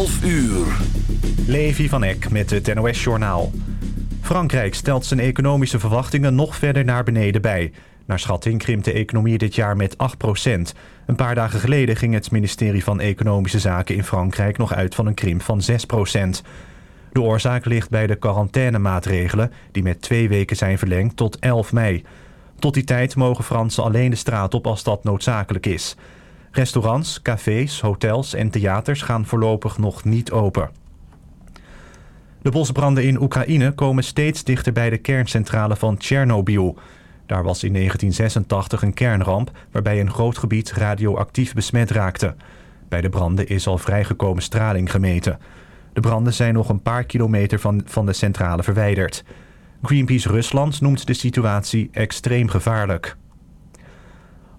12 uur. Levi van Eck met het NOS-journaal. Frankrijk stelt zijn economische verwachtingen nog verder naar beneden bij. Naar schatting krimpt de economie dit jaar met 8% Een paar dagen geleden ging het ministerie van Economische Zaken in Frankrijk nog uit van een krimp van 6% De oorzaak ligt bij de quarantainemaatregelen... die met twee weken zijn verlengd tot 11 mei. Tot die tijd mogen Fransen alleen de straat op als dat noodzakelijk is... Restaurants, cafés, hotels en theaters gaan voorlopig nog niet open. De bosbranden in Oekraïne komen steeds dichter bij de kerncentrale van Tsjernobyl. Daar was in 1986 een kernramp waarbij een groot gebied radioactief besmet raakte. Bij de branden is al vrijgekomen straling gemeten. De branden zijn nog een paar kilometer van, van de centrale verwijderd. Greenpeace Rusland noemt de situatie extreem gevaarlijk.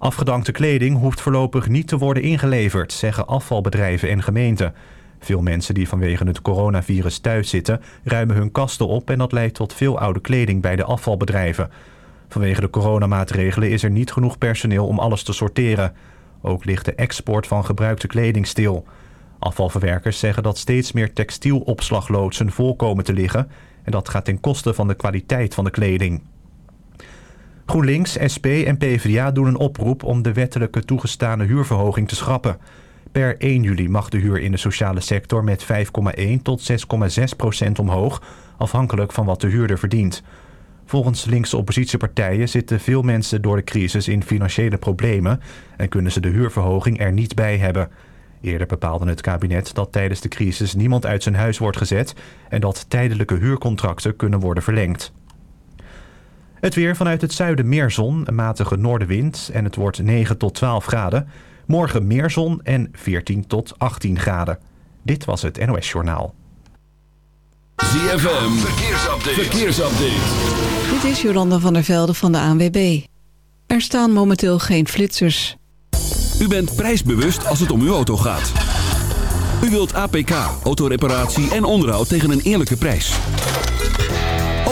Afgedankte kleding hoeft voorlopig niet te worden ingeleverd, zeggen afvalbedrijven en gemeenten. Veel mensen die vanwege het coronavirus thuis zitten, ruimen hun kasten op en dat leidt tot veel oude kleding bij de afvalbedrijven. Vanwege de coronamaatregelen is er niet genoeg personeel om alles te sorteren. Ook ligt de export van gebruikte kleding stil. Afvalverwerkers zeggen dat steeds meer textielopslagloodsen volkomen te liggen en dat gaat ten koste van de kwaliteit van de kleding. GroenLinks, SP en PvdA doen een oproep om de wettelijke toegestane huurverhoging te schrappen. Per 1 juli mag de huur in de sociale sector met 5,1 tot 6,6 procent omhoog, afhankelijk van wat de huurder verdient. Volgens linkse oppositiepartijen zitten veel mensen door de crisis in financiële problemen en kunnen ze de huurverhoging er niet bij hebben. Eerder bepaalde het kabinet dat tijdens de crisis niemand uit zijn huis wordt gezet en dat tijdelijke huurcontracten kunnen worden verlengd. Het weer vanuit het zuiden meer zon, een matige noordenwind en het wordt 9 tot 12 graden. Morgen meer zon en 14 tot 18 graden. Dit was het NOS Journaal. ZFM, verkeersupdate. verkeersupdate. Dit is Jolanda van der Velde van de ANWB. Er staan momenteel geen flitsers. U bent prijsbewust als het om uw auto gaat. U wilt APK, autoreparatie en onderhoud tegen een eerlijke prijs.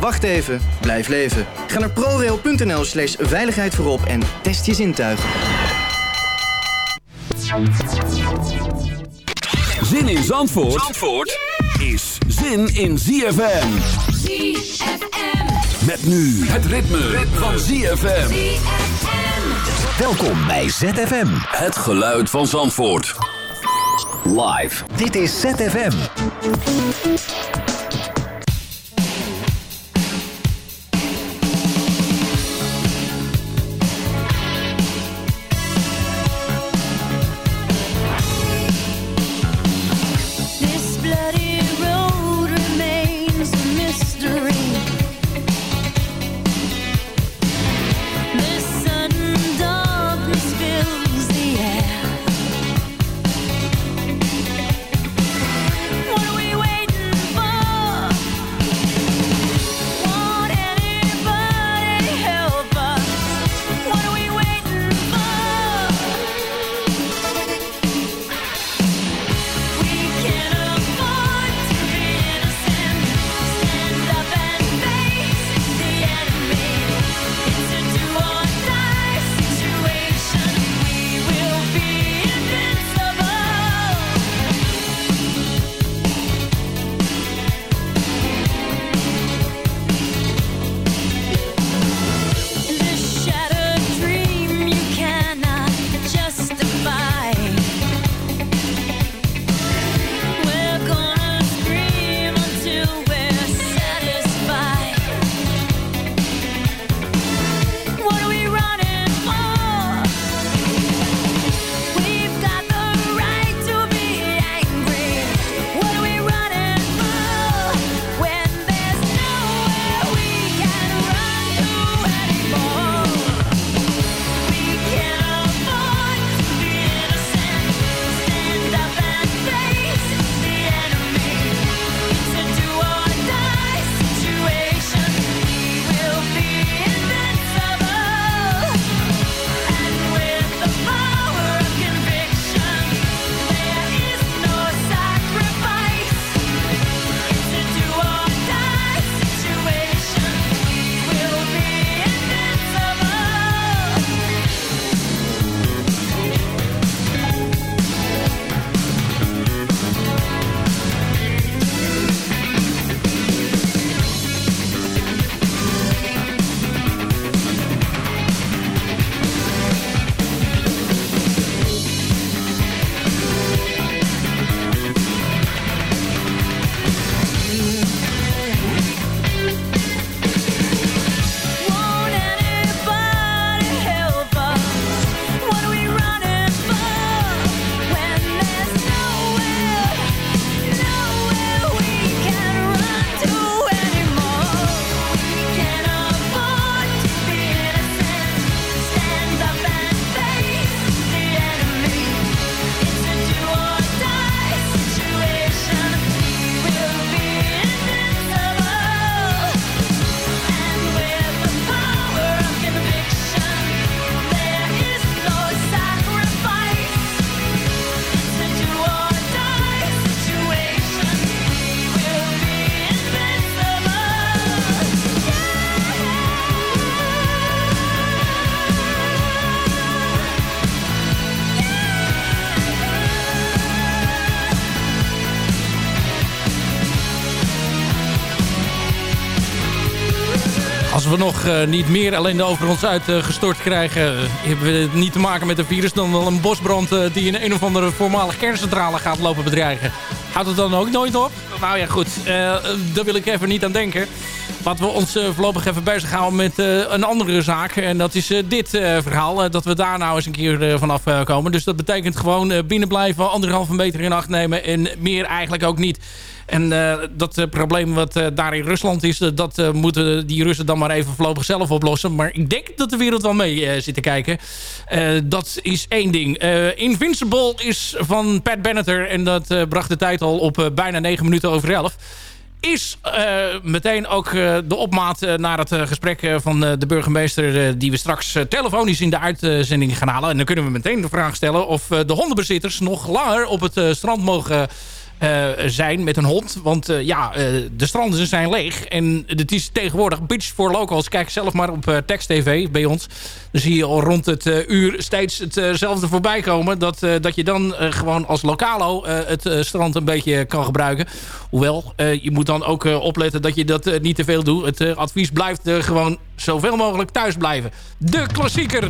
Wacht even, blijf leven. Ga naar prorail.nl slash veiligheid voorop en test je zintuigen. Zin in Zandvoort, Zandvoort is zin in ZFM. Met nu het ritme, van ZFM. Welkom bij ZFM. Het geluid van Zandvoort. Live. Dit is ZFM. Nog eh, niet meer ellende over ons uitgestort krijgen... hebben we niet te maken met een virus... dan wel een bosbrand eh, die in een of andere voormalige kerncentrale gaat lopen bedreigen. Houdt het dan ook nooit op? Nou ja, goed. eh, daar wil ik even niet aan denken. Laten we ons voorlopig even bezighouden met eh, een andere zaak. En dat is dit verhaal. dat we daar nou eens een keer vanaf komen. Dus dat betekent gewoon binnen blijven. Anderhalve meter in acht nemen. En meer eigenlijk ook niet. En eh, dat eh, probleem wat eh, daar in Rusland is... dat moeten die Russen dan maar even voorlopig zelf oplossen. Maar ik denk dat de wereld wel mee zit te kijken. Dat is één ding. Invincible is van Pat Benatar. En dat bracht de tijd al op bijna 9 minuten over 11 is meteen ook de opmaat naar het gesprek van de burgemeester... die we straks telefonisch in de uitzending gaan halen. En dan kunnen we meteen de vraag stellen... of de hondenbezitters nog langer op het strand mogen eh, zijn met een hond. Want eh, ja, eh, de stranden zijn leeg. En het is tegenwoordig Beach for Locals. Kijk zelf maar op Text TV bij ons. Dan zie je al rond het uur steeds hetzelfde voorbij komen. Dat, dat je dan gewoon als lokalo het strand een beetje kan gebruiken. Hoewel, je moet dan ook opletten dat je dat niet te veel doet. Het advies blijft gewoon zoveel mogelijk thuis blijven. De klassieker,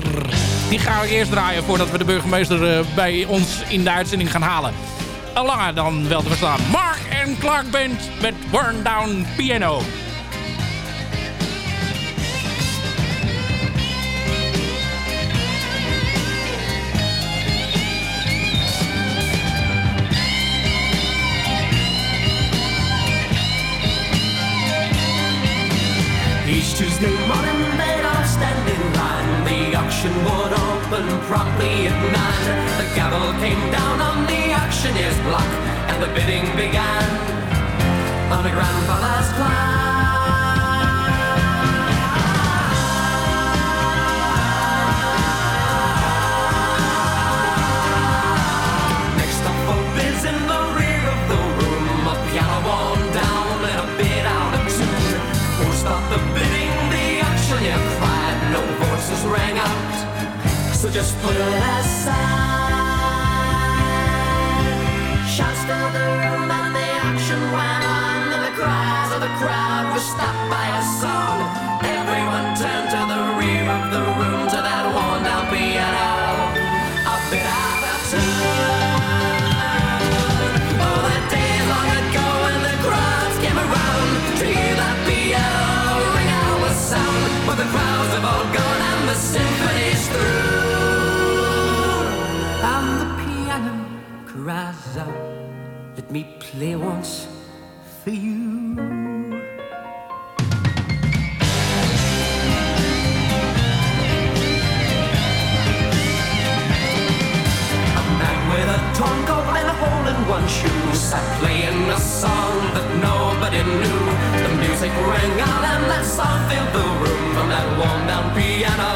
die gaan we eerst draaien voordat we de burgemeester bij ons in de uitzending gaan halen. Langer dan wel te verstaan. Mark en Clark Band met Burn Down Piano. Each Tuesday morning they'd all stand in line. The auction would open promptly at nine. The gavel came down on the auctioneer's block, and the bidding began on a grandfather's clock. So just put it aside. Me once for you. A man with a torn coat and a hole in one shoe sat playing a song that nobody knew. The music rang out and that song filled the room from that worn down piano.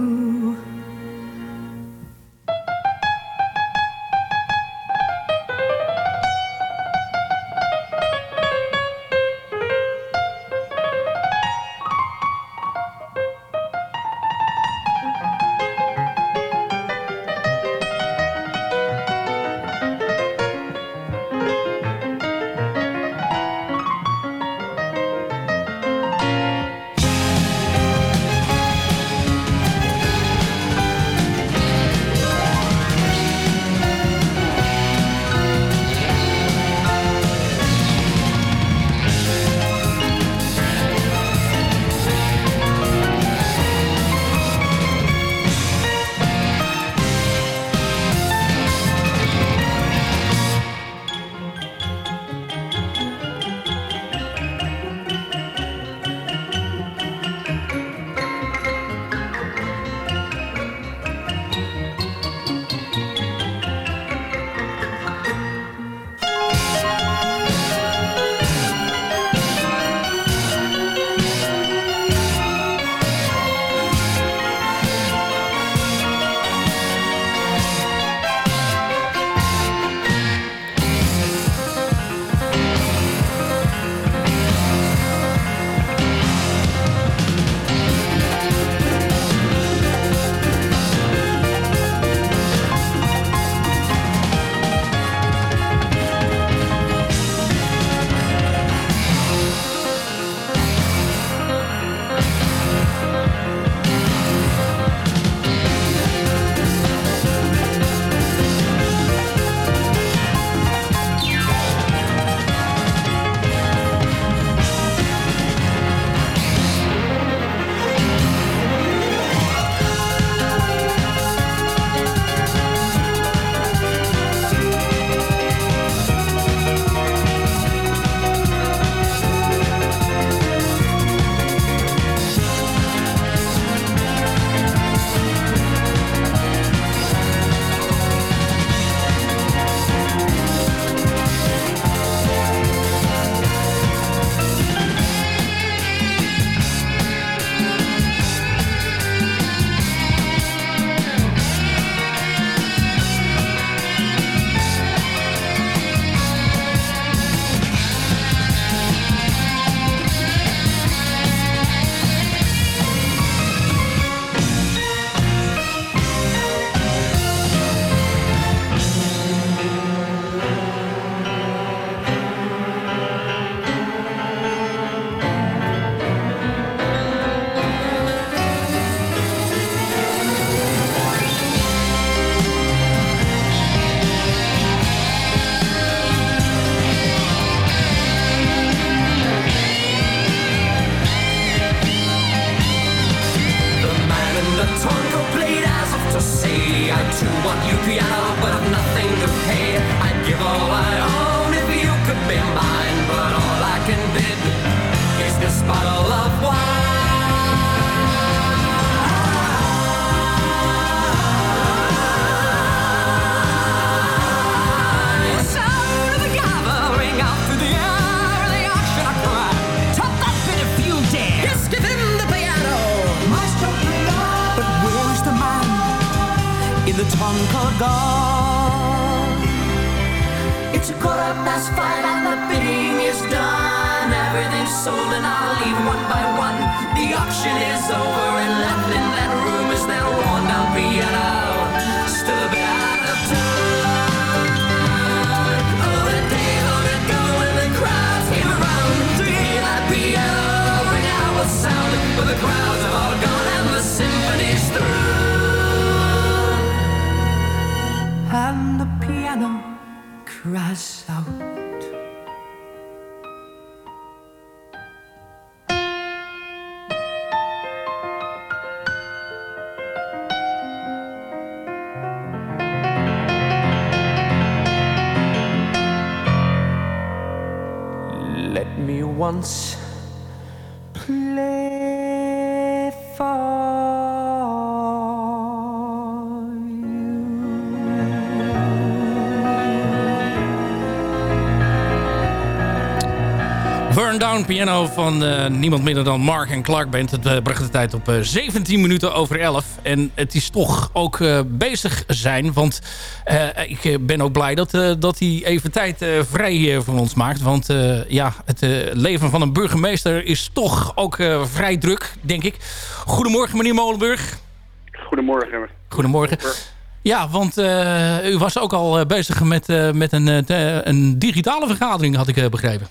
Once play for Burn Down Piano van eh, niemand minder dan Mark en Clark Band. Het eh, bracht de tijd op eh, 17 minuten over 11. En het is toch ook eh, bezig zijn. Want eh, ik eh, ben ook blij dat, eh, dat hij even tijd eh, vrij eh, voor ons maakt. Want eh, ja, het eh, leven van een burgemeester is toch ook eh, vrij druk, denk ik. Goedemorgen, meneer Molenburg. Goedemorgen. Goedemorgen. Ja, want eh, u was ook al bezig met, met een, een digitale vergadering, had ik begrepen.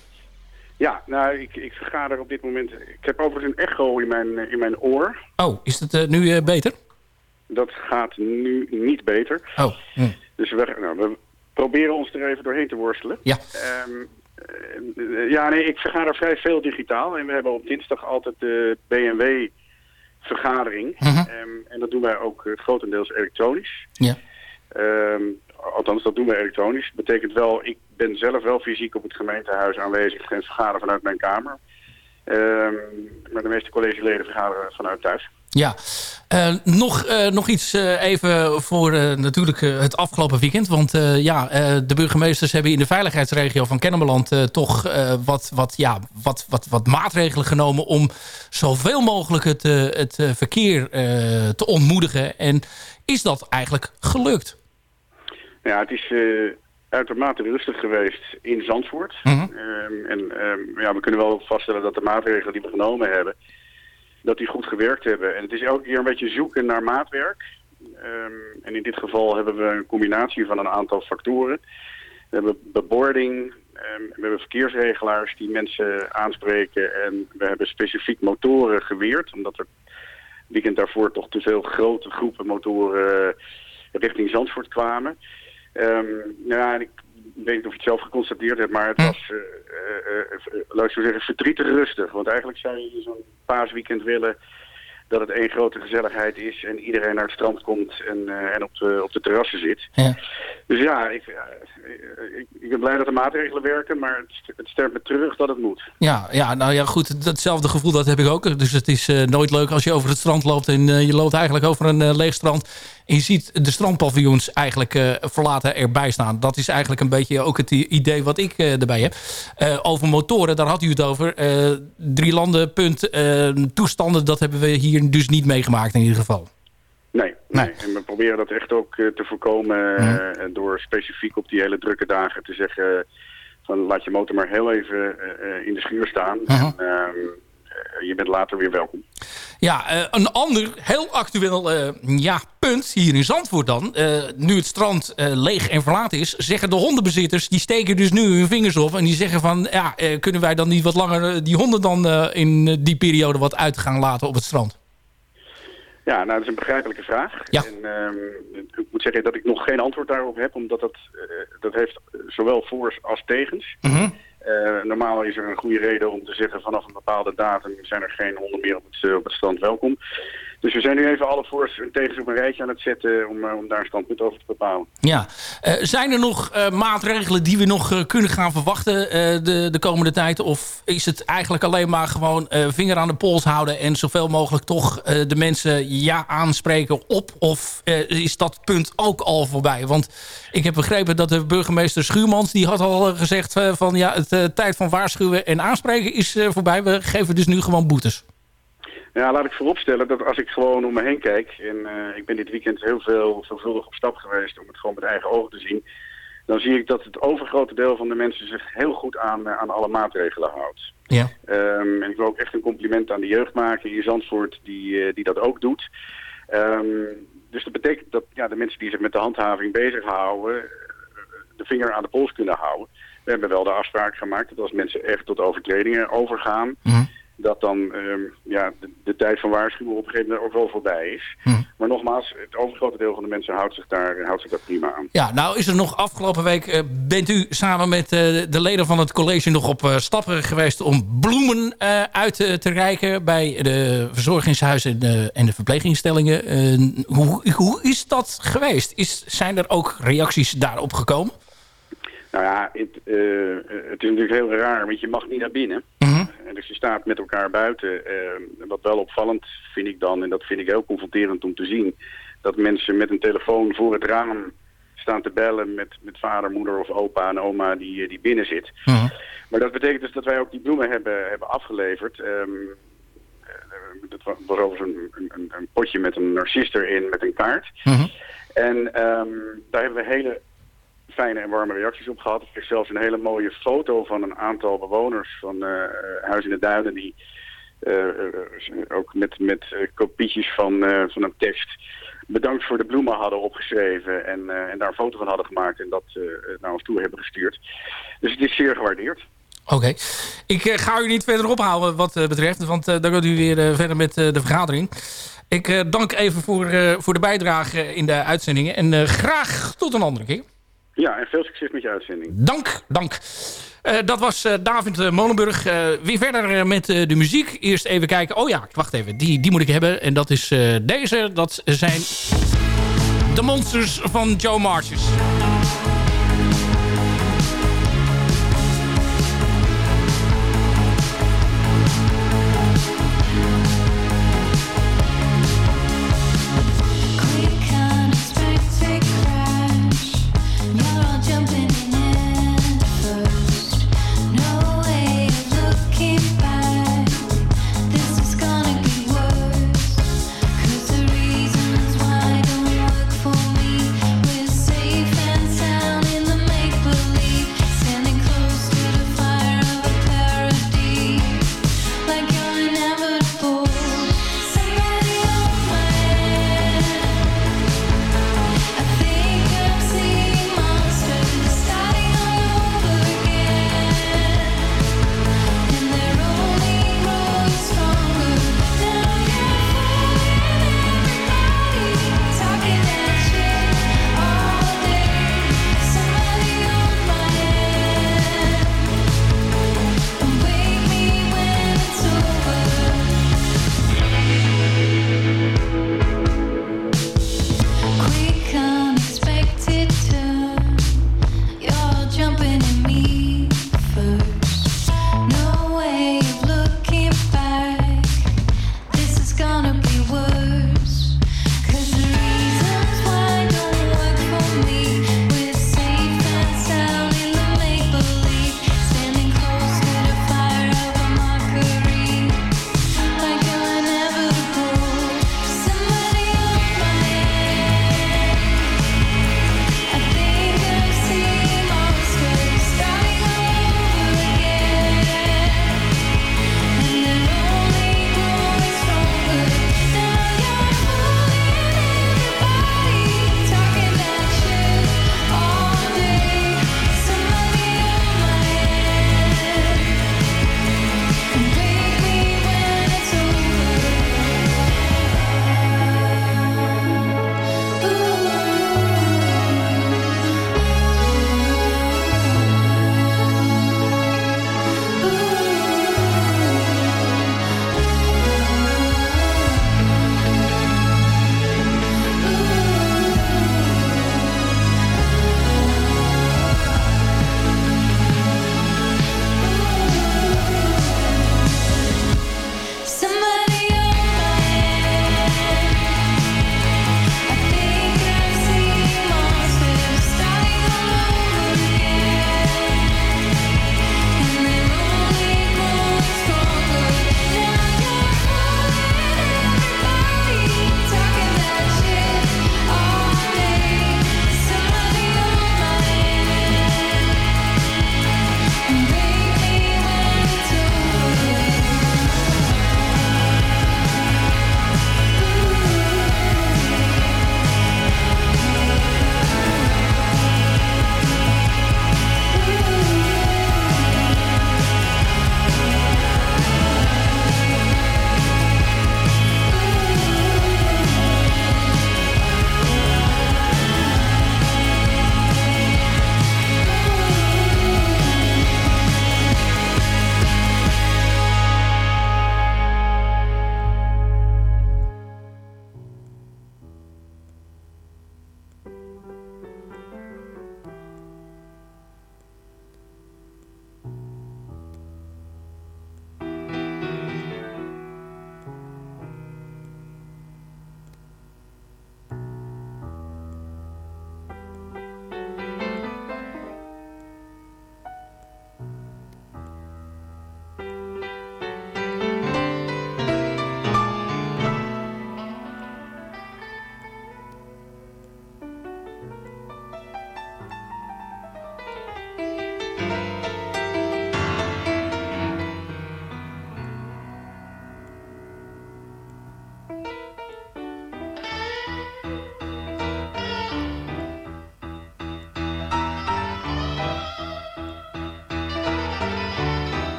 Ja, nou, ik, ik vergader op dit moment. Ik heb overigens een echo in mijn, in mijn oor. Oh, is het nu beter? Dat gaat nu niet beter. Oh, hm. Dus we, nou, we proberen ons er even doorheen te worstelen. Ja. Ehm, eh, ja, nee, ik vergader vrij veel digitaal. En we hebben op dinsdag altijd de BMW-vergadering. Mhm. en dat doen wij ook eh, grotendeels elektronisch. Ja. Ehm, althans, dat doen we elektronisch. Betekent wel, ik ben zelf wel fysiek op het gemeentehuis aanwezig en vergader vanuit mijn kamer. Ehm, maar de meeste collegeleden vergaderen vanuit thuis. Ja, Eh, nog, eh, nog iets eh, even voor natuurlijk het afgelopen weekend. Want ja, de burgemeesters hebben in de veiligheidsregio van Kennemerland... toch wat, wat, ja, wat, wat, wat maatregelen genomen... om zoveel mogelijk het, het verkeer te ontmoedigen. En is dat eigenlijk gelukt? Ja, het is uitermate rustig geweest in Zandvoort. Mhm. Ehm, en ehm, ja, we kunnen wel vaststellen dat de maatregelen die we genomen hebben, dat die goed gewerkt hebben. En het is elke keer een beetje zoeken naar maatwerk. Ehm, en in dit geval hebben we een combinatie van een aantal factoren. We hebben bebording, we hebben verkeersregelaars die mensen aanspreken. En we hebben specifiek motoren geweerd, omdat er weekend daarvoor toch te veel grote groepen motoren eh, richting Zandvoort kwamen. Nou ja, en ik weet niet of je het zelf geconstateerd hebt, maar het was, eh, eh, eh, laat ik zo zeggen, verdrietig rustig. Want eigenlijk zou je zo'n paasweekend willen dat het één grote gezelligheid is en iedereen naar het strand komt en, en op, de, op de terrassen zit. Ja. Dus ja, ik, ik, ik ben blij dat de maatregelen werken, maar het, het sterft me terug dat het moet. Ja, ja, nou ja, goed. Datzelfde gevoel dat heb ik ook. Dus het is eh, nooit leuk als je over het strand loopt... en eh, je loopt eigenlijk over een eh, leeg strand... en je ziet de strandpaviljoens eigenlijk eh, verlaten erbij staan. Dat is eigenlijk een beetje ook het idee wat ik eh, erbij heb. Eh, over motoren, daar had u het over. Eh, drie landen, punt, eh, toestanden... dat hebben we hier dus niet meegemaakt in ieder geval. Nee, nee. en we proberen dat echt ook eh, te voorkomen eh, Mhm. door specifiek op die hele drukke dagen te zeggen van laat je motor maar heel even eh, eh, in de schuur staan Mhm. en ehm, eh, je bent later weer welkom. Ja, eh, een ander heel actueel eh, ja, punt hier in Zandvoort dan. Eh, nu het strand eh, leeg en verlaten is, zeggen de hondenbezitters... die steken dus nu hun vingers op en die zeggen van... ja, eh, kunnen wij dan niet wat langer eh, die honden dan eh, in eh, die periode wat uit gaan laten op het strand? Ja, nou dat is een begrijpelijke vraag. Ja. En ehm, ik moet zeggen dat ik nog geen antwoord daarop heb, omdat dat, eh, dat heeft zowel voor's als tegens. Eh, normaal is er een goede reden om te zeggen vanaf een bepaalde datum zijn er geen honden meer op het, eh, op het strand welkom. Dus we zijn nu even alle voor's en tegens op rijtje aan het zetten om, eh, om daar een standpunt over te bepalen. Ja. Eh, zijn er nog eh, maatregelen die we nog kunnen gaan verwachten de, de komende tijd? Of is het eigenlijk alleen maar gewoon vinger aan de pols houden... en zoveel mogelijk toch de mensen ja aanspreken op? Of is dat punt ook al voorbij? Want ik heb begrepen dat de burgemeester Schuurmans... die had al gezegd van ja, het tijd van waarschuwen en aanspreken is voorbij. We geven dus nu gewoon boetes. Ja, laat ik vooropstellen dat als ik gewoon om me heen kijk... en eh, ik ben dit weekend heel veel veelvuldig op stap geweest om het gewoon met eigen ogen te zien... dan zie ik dat het overgrote deel van de mensen zich heel goed aan, eh, aan alle maatregelen houdt. Ja. Ehm, en ik wil ook echt een compliment aan de jeugd maken in Zandvoort die, eh, die dat ook doet. Ehm, dus dat betekent dat ja, de mensen die zich met de handhaving bezighouden... de vinger aan de pols kunnen houden. We hebben wel de afspraak gemaakt dat als mensen echt tot overtredingen overgaan... dat dan ehm, ja, de, de tijd van waarschuwen op een gegeven moment ook wel voorbij is. Maar nogmaals, het overgrote deel van de mensen houdt zich daar, houdt zich daar prima aan. Ja, nou is er nog afgelopen week... eh, bent u samen met eh, de leden van het college nog op eh, stappen geweest... om bloemen uit te, reiken bij de verzorgingshuizen en de, en de verpleeginstellingen. Hoe, hoe is dat geweest? Is, zijn er ook reacties daarop gekomen? Nou ja, het, eh, het is natuurlijk heel raar, want je mag niet naar binnen. En dus je staat met elkaar buiten. Eh, wat wel opvallend vind ik dan, en dat vind ik heel confronterend om te zien... dat mensen met een telefoon voor het raam staan te bellen met, met vader, moeder of opa en oma die, eh, die binnen zit. Maar dat betekent dus dat wij ook die bloemen hebben, hebben afgeleverd. Eh, dat wa- was overigens een, een, een, potje met een narcist erin met een kaart. En ehm, daar hebben we hele fijne en warme reacties op gehad. Ik heb zelfs een hele mooie foto van een aantal bewoners van eh, Huis in de Duinen... die eh, eh, ook met, met eh, kopietjes van, eh, van een tekst bedankt voor de bloemen hadden opgeschreven... en, eh, en daar een foto van hadden gemaakt en dat eh, naar ons toe hebben gestuurd. Dus het is zeer gewaardeerd. Oké. Ik eh, ga u niet verder ophouden wat eh, betreft, want eh, dan gaat u weer eh, verder met eh, de vergadering. Ik eh, dank even voor, eh, voor de bijdrage in de uitzendingen en eh, graag tot een andere keer. Ja, en veel succes met je uitzending. Dank, dank. Eh, dat was eh, David eh, Molenburg. Eh, weer verder met de muziek. Eerst even kijken. Oh ja, wacht even. Die, die moet ik hebben. En dat is deze. Dat zijn de monsters van Joe Marches.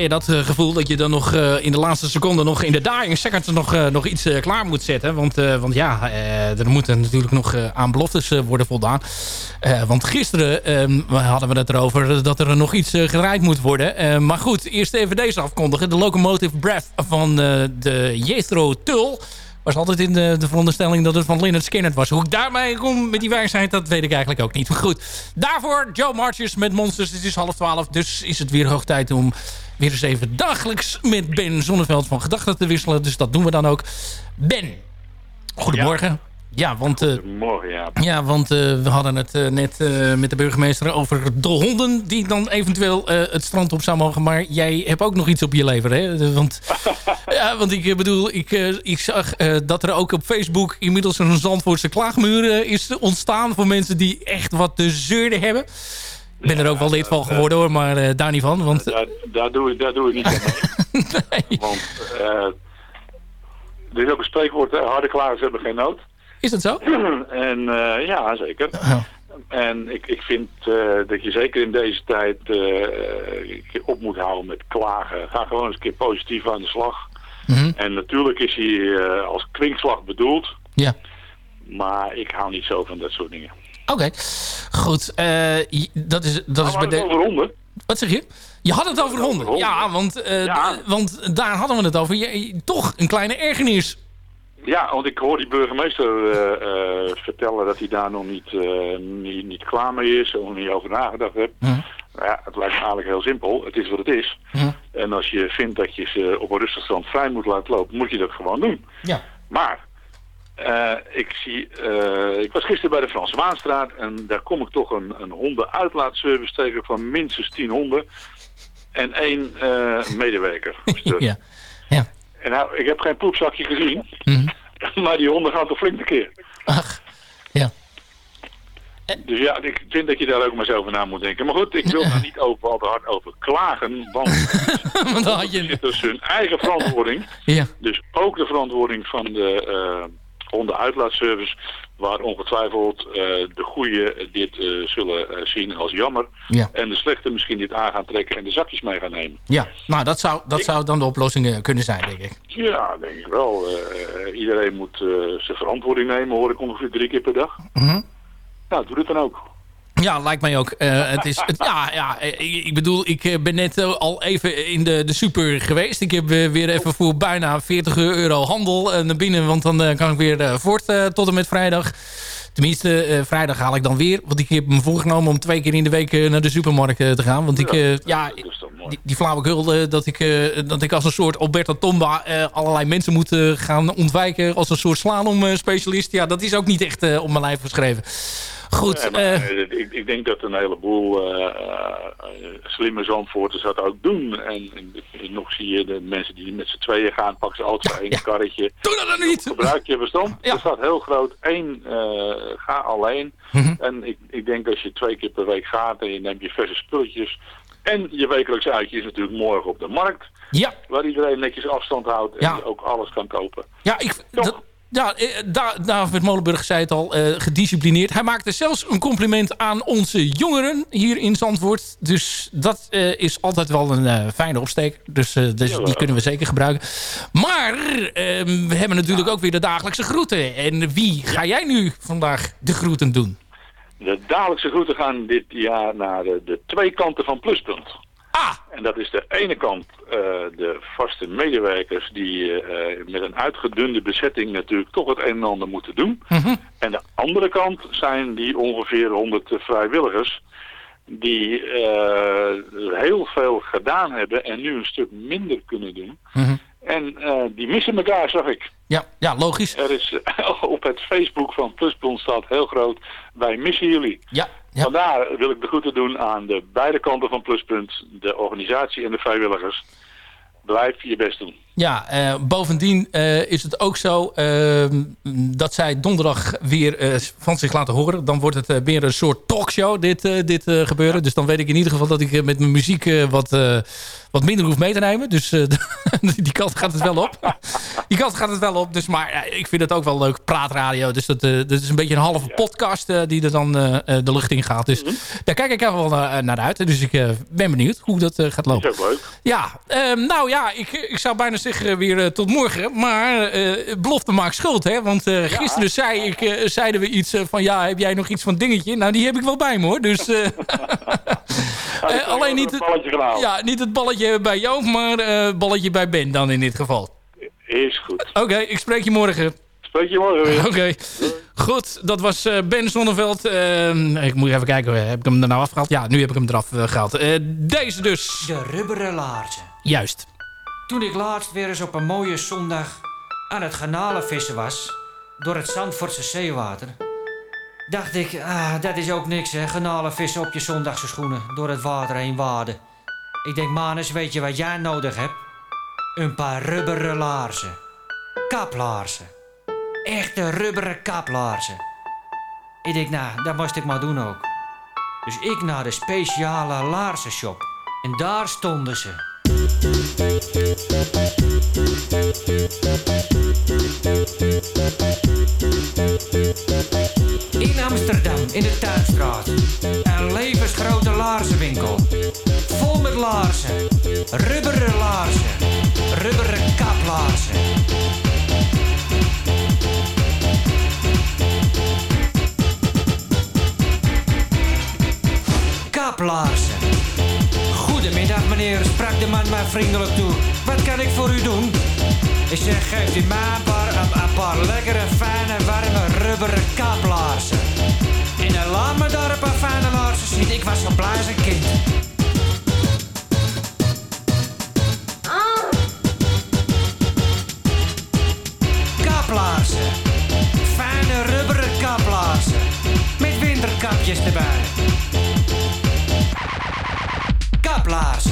Ken dat eh, gevoel dat je dan nog eh, in de laatste seconde nog in de dying seconds nog, eh, nog iets klaar moet zetten? Want, want ja, er moeten natuurlijk nog aan beloftes worden voldaan. Want gisteren ehm, hadden we het erover dat er nog iets gedraaid moet worden. Maar goed, eerst even deze afkondigen. De Locomotive Breath van de Jethro Tull was altijd in de, de veronderstelling dat het van Leonard Skinner was. Hoe ik daarmee kom met die wijsheid, dat weet ik eigenlijk ook niet. Maar goed, daarvoor Joe Marches met Monsters. Het is half twaalf, dus is het weer hoog tijd om weer eens even dagelijks met Ben Zonneveld van gedachten te wisselen. Dus dat doen we dan ook. Ben, goedemorgen. Ja, want, eh, ja. ja, want eh, we hadden het eh, net eh, met de burgemeester over de honden... die dan eventueel eh, het strand op zou mogen. Maar jij hebt ook nog iets op je lever, hè? Want, ja, want ik bedoel, ik, eh, ik zag eh, dat er ook op Facebook... inmiddels een Zandvoortse klaagmuur is ontstaan... voor mensen die echt wat te zeuren hebben. Ik ben er ook wel lid van geworden, hoor, maar eh, daar niet van. Want, Daar, daar, doe, ik, daar doe ik niet aan mee. Want eh, er is ook een spreekwoord, harde klagers hebben geen nood. Is dat zo? en eh, ja, zeker. En ik, ik vind dat je zeker in deze tijd op moet houden met klagen. Ga gewoon eens een keer positief aan de slag. Mhm. En natuurlijk is hij als kwinkslag bedoeld. Ja. Maar ik hou niet zo van dat soort dingen. Oké, goed. je- dat is, dat is bij de... over honden. Wat zeg je? Je had het over honden. Ja, want, eh, want daar hadden we het over. Je, toch een kleine ergernis. Ja, want ik hoor die burgemeester eh, vertellen dat hij daar nog niet, niet, niet klaar mee is, of niet over nagedacht heeft. Nou ja, het lijkt me eigenlijk heel simpel. Het is wat het is. En als je vindt dat je ze op een rustig strand vrij moet laten lopen, moet je dat gewoon doen. Ja. Maar eh, ik zie, eh, ik was gisteren bij de Franse Waanstraat en daar kom ik toch een, een hondenuitlaatservice tegen van minstens 10 honden en één eh, medewerker. ja. En nou, ik heb geen poepzakje gezien, Mhm. maar die honden gaan toch flink de keer. Ach, ja. Dus ja, ik vind dat je daar ook maar eens over na moet denken. Maar goed, ik wil daar niet over, al te hard over klagen, want Want dan had je... het is dus hun eigen verantwoording. Ja. Dus ook de verantwoording van de, onder uitlaatservice, waar ongetwijfeld eh, de goede dit eh, zullen eh, zien als jammer. Ja. En de slechte misschien dit aan gaan trekken en de zakjes mee gaan nemen. Ja, nou dat zou, dat zou dan de oplossing kunnen zijn, denk ik. Ja, denk ik wel. Iedereen moet zijn verantwoording nemen, hoor ik ongeveer drie keer per dag. Mhm. Nou, doe het dan ook. Ja, lijkt mij ook. Eh, het is, het, ja, ja, eh, ik, bedoel, ik eh, ben net al even in de, de super geweest. Ik heb weer even voor bijna 40 euro handel naar binnen. Want dan kan ik weer voort tot en met vrijdag. Tenminste, vrijdag haal ik dan weer. Want ik heb me voorgenomen om twee keer in de week naar de supermarkt te gaan. Want ik, eh, ja, die, die flauwekul dat, ik, dat ik als een soort Alberto Tomba allerlei mensen moet gaan ontwijken. Als een soort slalom specialist. Ja, dat is ook niet echt op mijn lijf geschreven. Goed, Nee, maar, eh, eh, ik, ik denk dat een heleboel eh, slimme zandvoorters dat ook doen. En, en nog zie je de mensen die met z'n tweeën gaan, pakken ze altijd één karretje. Doe dat dan niet! Gebruik je verstand. Er staat heel groot één, ga alleen. Mhm. En ik, ik denk als je twee keer per week gaat en je neemt je verse spulletjes. En je wekelijks uitje is natuurlijk morgen op de markt. Ja. Waar iedereen netjes afstand houdt en Ja. ook alles kan kopen. Ja, ik, dat, ja eh, Da- David Molenburg zei het al, eh, gedisciplineerd. Hij maakte zelfs een compliment aan onze jongeren hier in Zandvoort. Dus dat eh, is altijd wel een fijne opsteek. Dus, die kunnen we zeker gebruiken. Maar eh, we hebben natuurlijk ook weer de dagelijkse groeten. En wie ga jij nu vandaag de groeten doen? De dagelijkse groeten gaan dit jaar naar de, de twee kanten van Pluspunt. Ah! En dat is de ene kant eh, de vaste medewerkers die eh, met een uitgedunde bezetting natuurlijk toch het een en ander moeten doen. En de andere kant zijn die ongeveer 100 vrijwilligers die eh, heel veel gedaan hebben en nu een stuk minder kunnen doen. En eh, die missen elkaar, zag ik. Ja, ja logisch. Er is eh, op het Facebook van Pluspunt staat heel groot, wij missen jullie. Ja, Vandaar wil ik de groeten doen aan de beide kanten van Pluspunt, de organisatie en de vrijwilligers. Blijf je best doen. Ja, eh, bovendien eh, is het ook zo ehm, dat zij donderdag weer eh, van zich laten horen. Dan wordt het weer een soort talkshow, dit, dit gebeuren. Dus dan weet ik in ieder geval dat ik met mijn muziek wat, wat minder hoef mee te nemen. Dus die kant gaat het wel op. die kant gaat het wel op. Dus, maar ik vind het ook wel leuk, praatradio. Dus dat, dat is een beetje een halve podcast die er dan de lucht in gaat. Dus daar kijk ik wel naar, naar uit. Dus ik ben benieuwd hoe dat gaat lopen. Is ook leuk. Ja, ehm, nou ja, ik, ik zou bijna zeggen eh, weer eh, tot morgen. Maar eh, belofte maakt schuld, hè? Want eh, gisteren zei ik, zeiden we iets van... ja, heb jij nog iets van dingetje? Nou, die heb ik wel bij me, hoor. Dus eh, eh, alleen niet het, ja, niet het balletje bij jou, maar eh, het balletje bij Ben dan in dit geval. Is goed. Oké, ik spreek je morgen. Spreek je morgen weer. Oké. Goed, dat was eh, Ben Zonneveld. Ehm, ik moet even kijken, heb ik hem er nou afgehaald? Ja, nu heb ik hem eraf eh, gehaald. Eh, deze dus. De rubberen laarzen. Juist. Toen ik laatst weer eens op een mooie zondag aan het garnalenvissen was... door het Zandvoortse zeewater... dacht ik, ah, dat is ook niks hè, garnalenvissen op je zondagse schoenen... door het water heen waden. Ik denk, Manus, weet je wat jij nodig hebt? Een paar rubberen laarzen. Kaplaarzen. Echte rubberen kaplaarzen. Ik denk, nou, dat moest ik maar doen ook. Dus ik naar de speciale laarzenshop. En daar stonden ze. In Amsterdam, in de Tuinstraat. Een levensgrote laarzenwinkel. Vol met laarzen. Rubberen laarzen. Rubberen kaplaarzen. Kaplaarzen. Meneer, sprak de man mij vriendelijk toe. Wat kan ik voor u doen? Ik zeg, geeft u mij een paar, een, een lekkere, fijne, warme, rubberen kaplaarzen. En dan laat me daar een fijne laarzen zien. Ik was zo blij als een kind. Kaplaarzen. Fijne rubberen kaplaarzen. Met winterkapjes erbij. Kaplaarzen.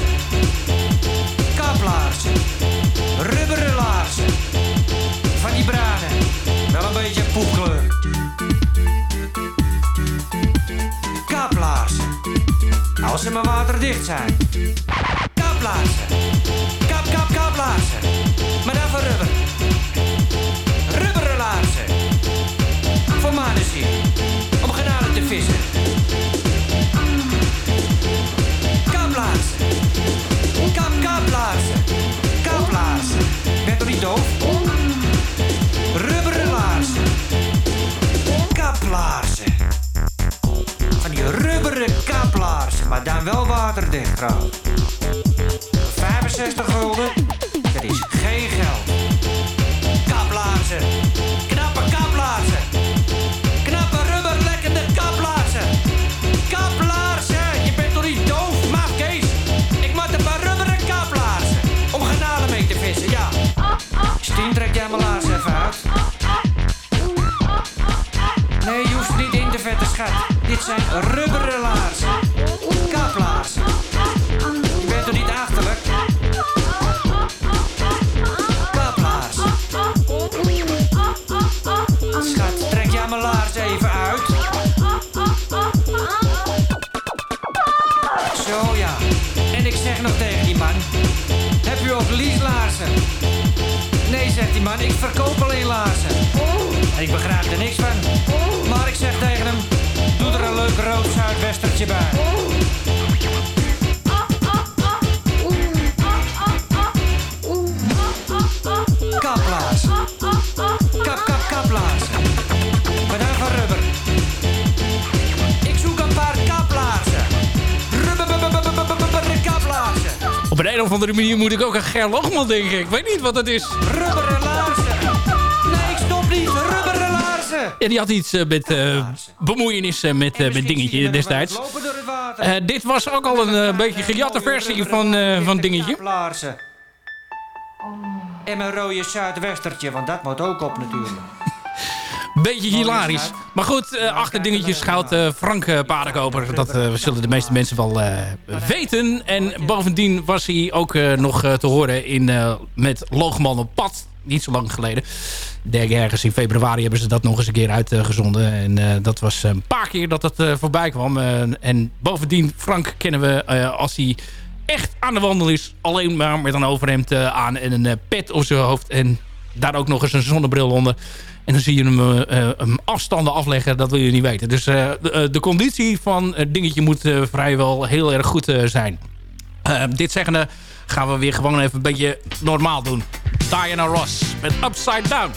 dicht zijn. Kapblazen. Kap, kap. Maar dan voor rubber. Rubberen laarzen. Voor manen zien. Om genade te vissen. Wel waterdicht trouwens. 65 gulden, dat is geen geld. Kaplaarzen. Knappe kaplaarzen. Knappe rubberlekkende kaplaarzen. Kaplaarzen. Je bent toch niet doof, maar Kees. Ik maak een paar rubberen kaplaarzen. Om garnalen mee te vissen, ja. Stien, trek jij mijn laarzen even. Nee, je hoeft niet in te vetten, schat. Dit zijn rubberen Ik begrijp er niks van. Maar ik zeg tegen hem, doe er een leuk rood zuidwestertje bij. Kaplaarzen. Kap, kap. Maar dan van rubber. Ik zoek een paar kaplaarzen. Rubber, kaplaarzen. Op een, een of andere manier moet ik ook aan Ger denken. Ik weet niet wat het is. Rubberen Ja, die had iets eh, met eh bemoeienissen met, eh, met Dingetje destijds. Eh, dit was ook al een beetje gejatte versie van, eh, van Dingetje. Kaplaarzen. En mijn rode zuidwestertje, want dat moet ook op natuurlijk. Beetje hilarisch. Maar goed, eh, achter dingetjes schuilt eh, Frank Paardenkoper. Dat eh, zullen de meeste mensen wel eh, weten. En bovendien was hij ook eh, nog eh, te horen in, eh, met Loogman op pad. Niet zo lang geleden. Denk ergens in februari hebben ze dat nog eens een keer uitgezonden. en eh, dat was een paar keer dat dat eh, voorbij kwam. Eh, en bovendien, Frank kennen we eh, als hij echt aan de wandel is. Alleen maar met een overhemd eh, aan en een eh, pet op zijn hoofd. En daar ook nog eens een zonnebril onder. En dan zie je hem, eh, eh, hem afstanden afleggen. Dat wil je niet weten. Dus eh, de, eh, de conditie van het dingetje moet eh, vrijwel heel erg goed eh, zijn. Eh, dit zeggende gaan we weer gewoon even een beetje normaal doen. Diana Ross met Upside Down.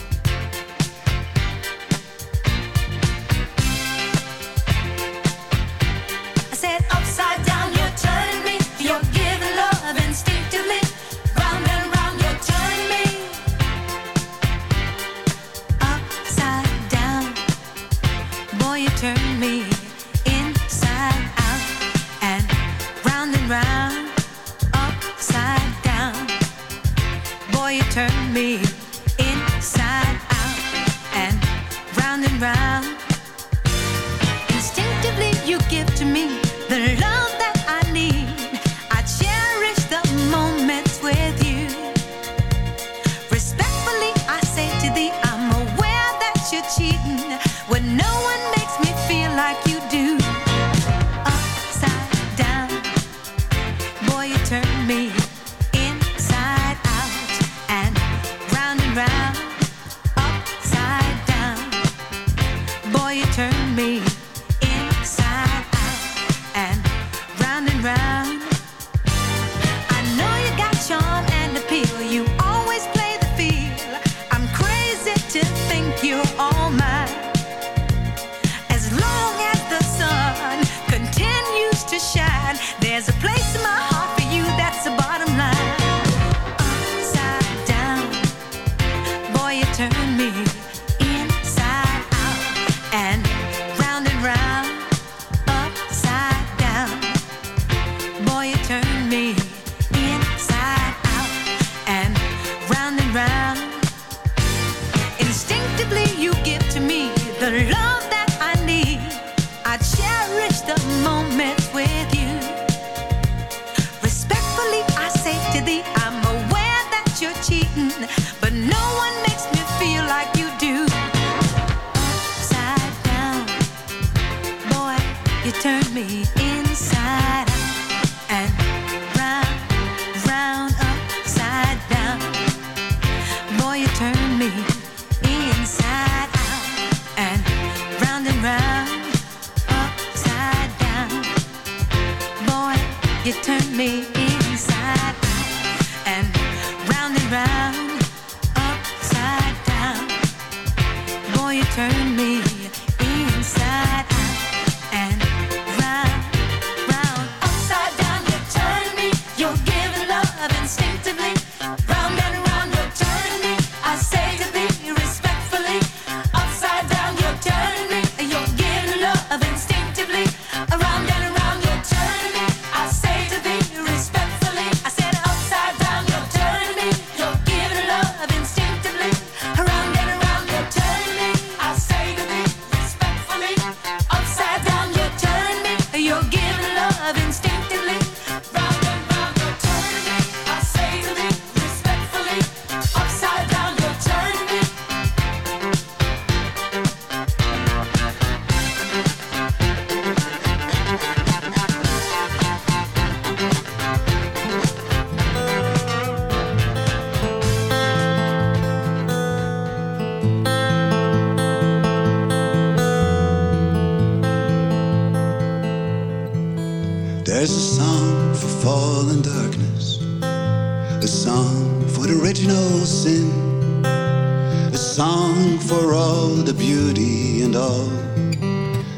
For all the beauty and all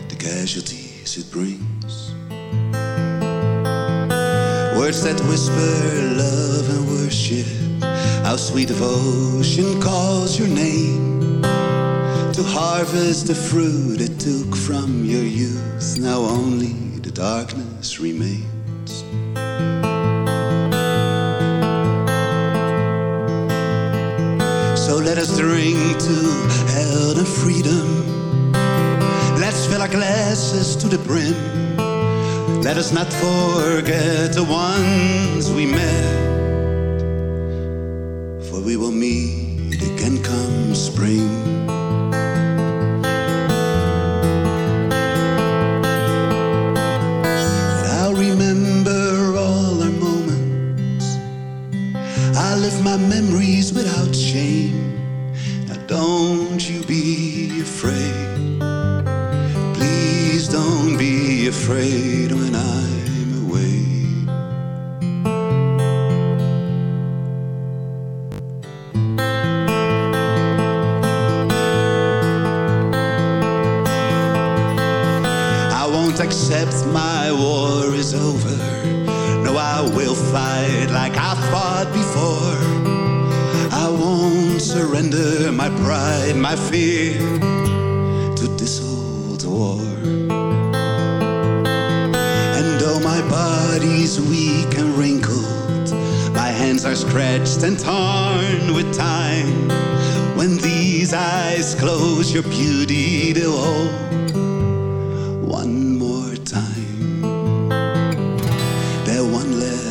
the casualties it brings. Words that whisper love and worship, how sweet devotion calls your name. To harvest the fruit it took from your youth, now only the darkness remains. So let us drink to and freedom. Let's fill our glasses to the brim. Let us not forget the ones we met. For we will meet again come spring. I'll remember all our moments. I'll live my memories without afraid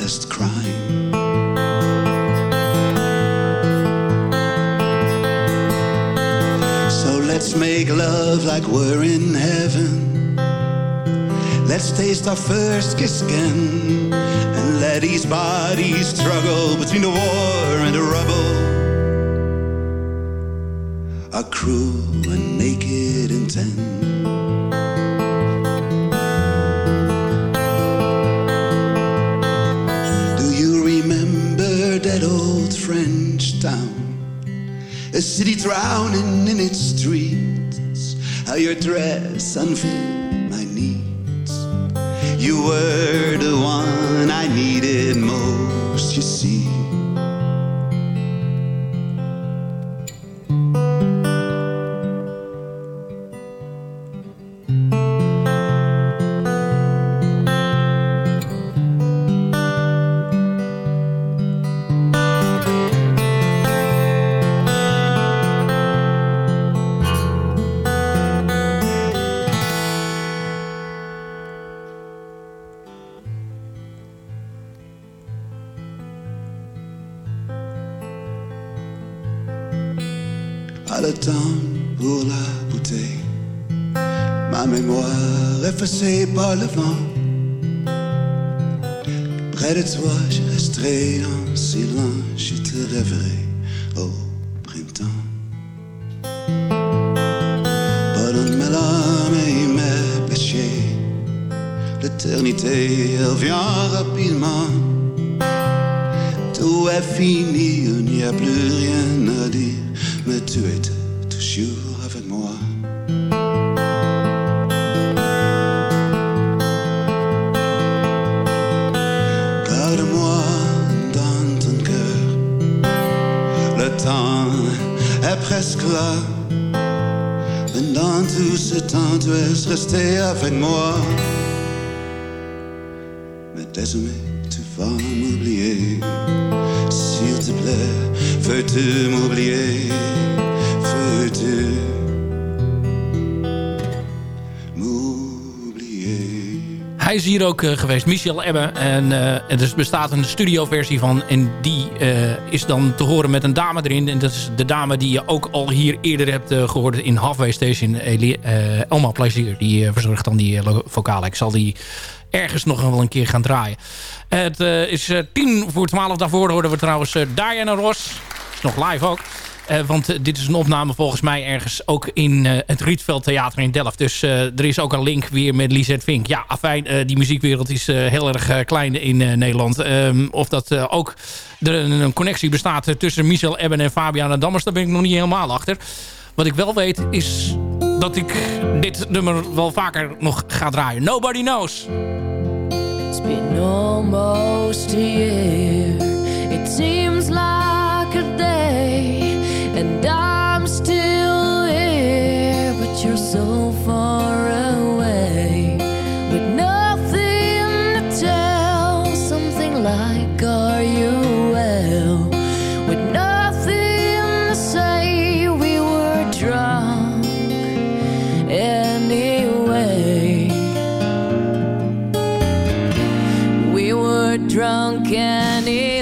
last crime. So let's make love like we're in heaven. Let's taste our first kiss again. And let these bodies struggle between the war and the rubble. Are cruel and naked and ten. City drowning in its streets. How your dress unfit my needs. You were avec moi. Garde-moi dans ton cœur, le temps est presque là. Pendant tout ce temps, tu es resté avec moi. Mais désormais, tu vas m'oublier. S'il te plaît, veux-tu m'oublier? Hij is hier ook eh, geweest, Michel Ebbe. En eh, er is- bestaat een studioversie van. En die eh, is dan te horen met een dame erin. En dat is de dame die je ook al hier eerder hebt eh, gehoord in Halfway Station. Eli, eh, Elma Plezier. Die eh, verzorgt dan die eh, vocalen. Ik zal die ergens nog wel een keer gaan draaien. Het eh, is eh, tien voor twaalf. Daarvoor hoorden we trouwens eh, Diana Ross. Is nog live ook. Eh, want eh, dit is een opname volgens mij ergens ook in eh, het Rietveld Theater in Delft. Dus er is ook een link weer met Lisette Vink. Ja, afijn, die muziekwereld is heel erg klein in Nederland. Ehm, of dat ook er een, connectie bestaat tussen Michel Ebben en Fabiana Dammers... daar ben ik nog niet helemaal achter. Wat ik wel weet is dat ik dit nummer wel vaker nog ga draaien. Nobody Knows. It's been almost a. It seems like drunk and ill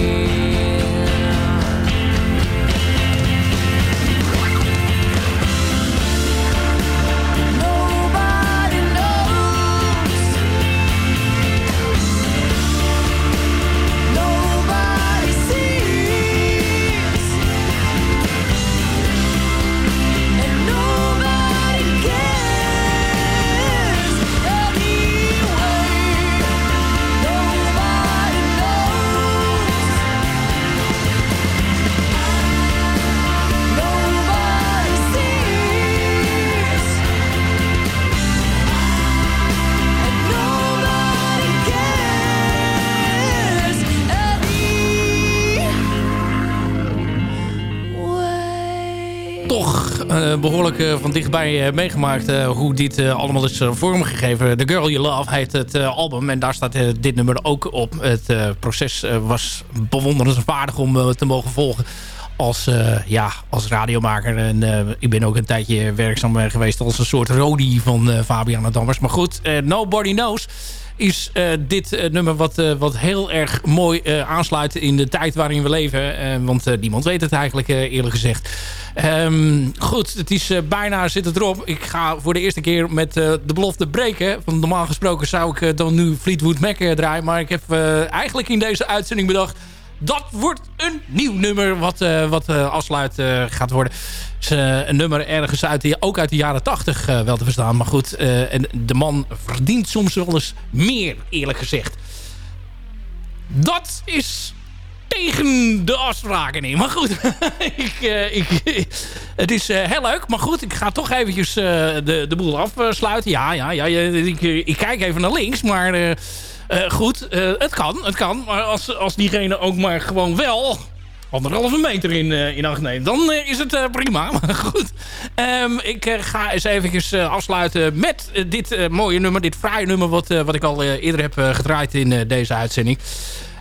Behoorlijk eh, van dichtbij eh, meegemaakt eh, hoe dit eh, allemaal is eh, vormgegeven. The Girl You Love heet het eh, album en daar staat eh, dit nummer ook op. Het eh, proces eh, was bewonderenswaardig om eh, te mogen volgen als, eh, ja, als radiomaker. En eh, ik ben ook een tijdje werkzaam eh, geweest als een soort Rodi van eh Fabiana Dammers. Maar goed, eh, Nobody Knows is eh, dit eh, nummer wat, eh, wat heel erg mooi aansluit in de tijd waarin we leven. Want niemand weet het eigenlijk eerlijk gezegd. Ehm, goed, het is bijna zit het erop. Ik ga voor de eerste keer met de belofte breken. Normaal gesproken zou ik dan nu Fleetwood Mac draaien. Maar ik heb eigenlijk in deze uitzending bedacht... Dat wordt een nieuw nummer wat, eh, wat eh, afsluit eh, gaat worden. Is een nummer ergens uit de, ook uit de jaren tachtig eh, wel te verstaan. Maar goed, en de man verdient soms wel eens meer, eerlijk gezegd. Dat is tegen de afspraken in. Maar goed, ik, ik, het is heel leuk. Maar goed, ik ga toch eventjes de, de boel afsluiten. Ja, ja, ja. Ik, ik kijk even naar links, maar... eh, goed, eh, het kan, het kan. Maar als, als diegene ook maar gewoon wel anderhalve meter in, eh, in acht neemt, dan is het prima. Maar goed, Ehm, ik ga eens eventjes afsluiten met dit mooie nummer, dit fraaie nummer wat, wat ik al eerder heb gedraaid in deze uitzending.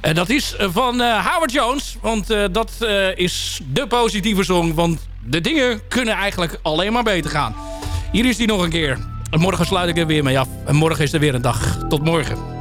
En dat is van Howard Jones, want dat is de positieve song, want de dingen kunnen eigenlijk alleen maar beter gaan. Hier is die nog een keer. En morgen sluit ik er weer mee af. En morgen is er weer een dag. Tot morgen.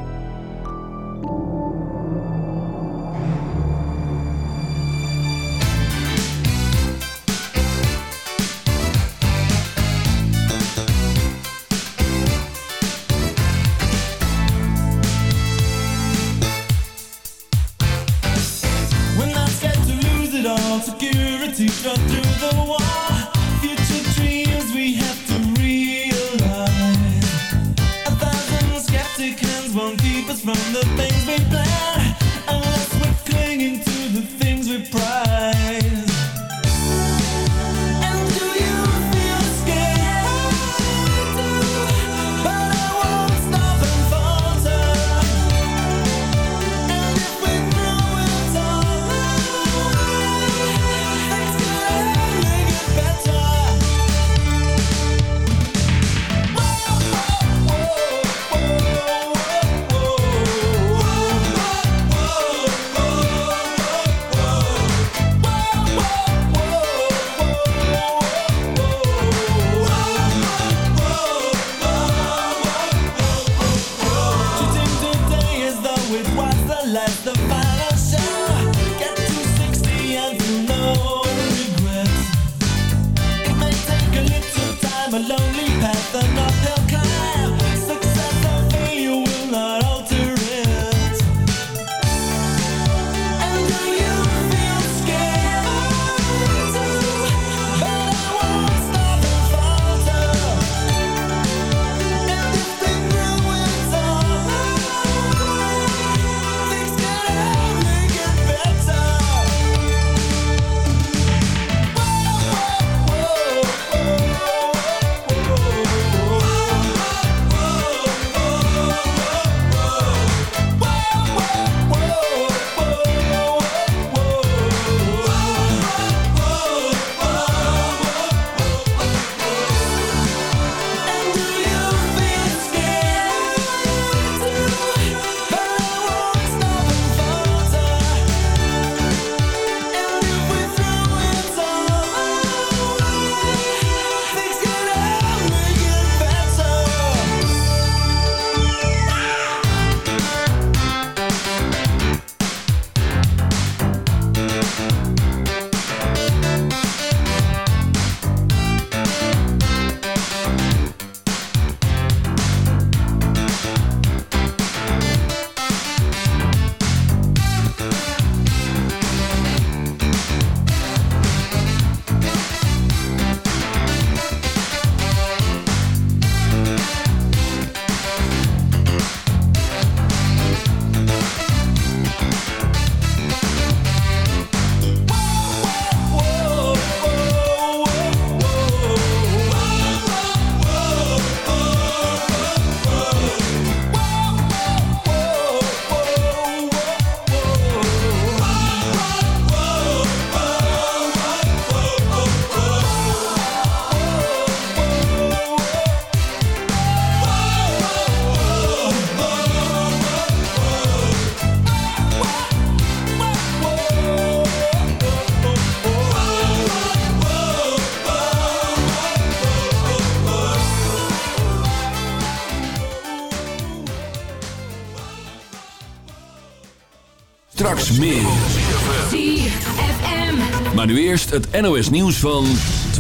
Nu eerst het NOS nieuws van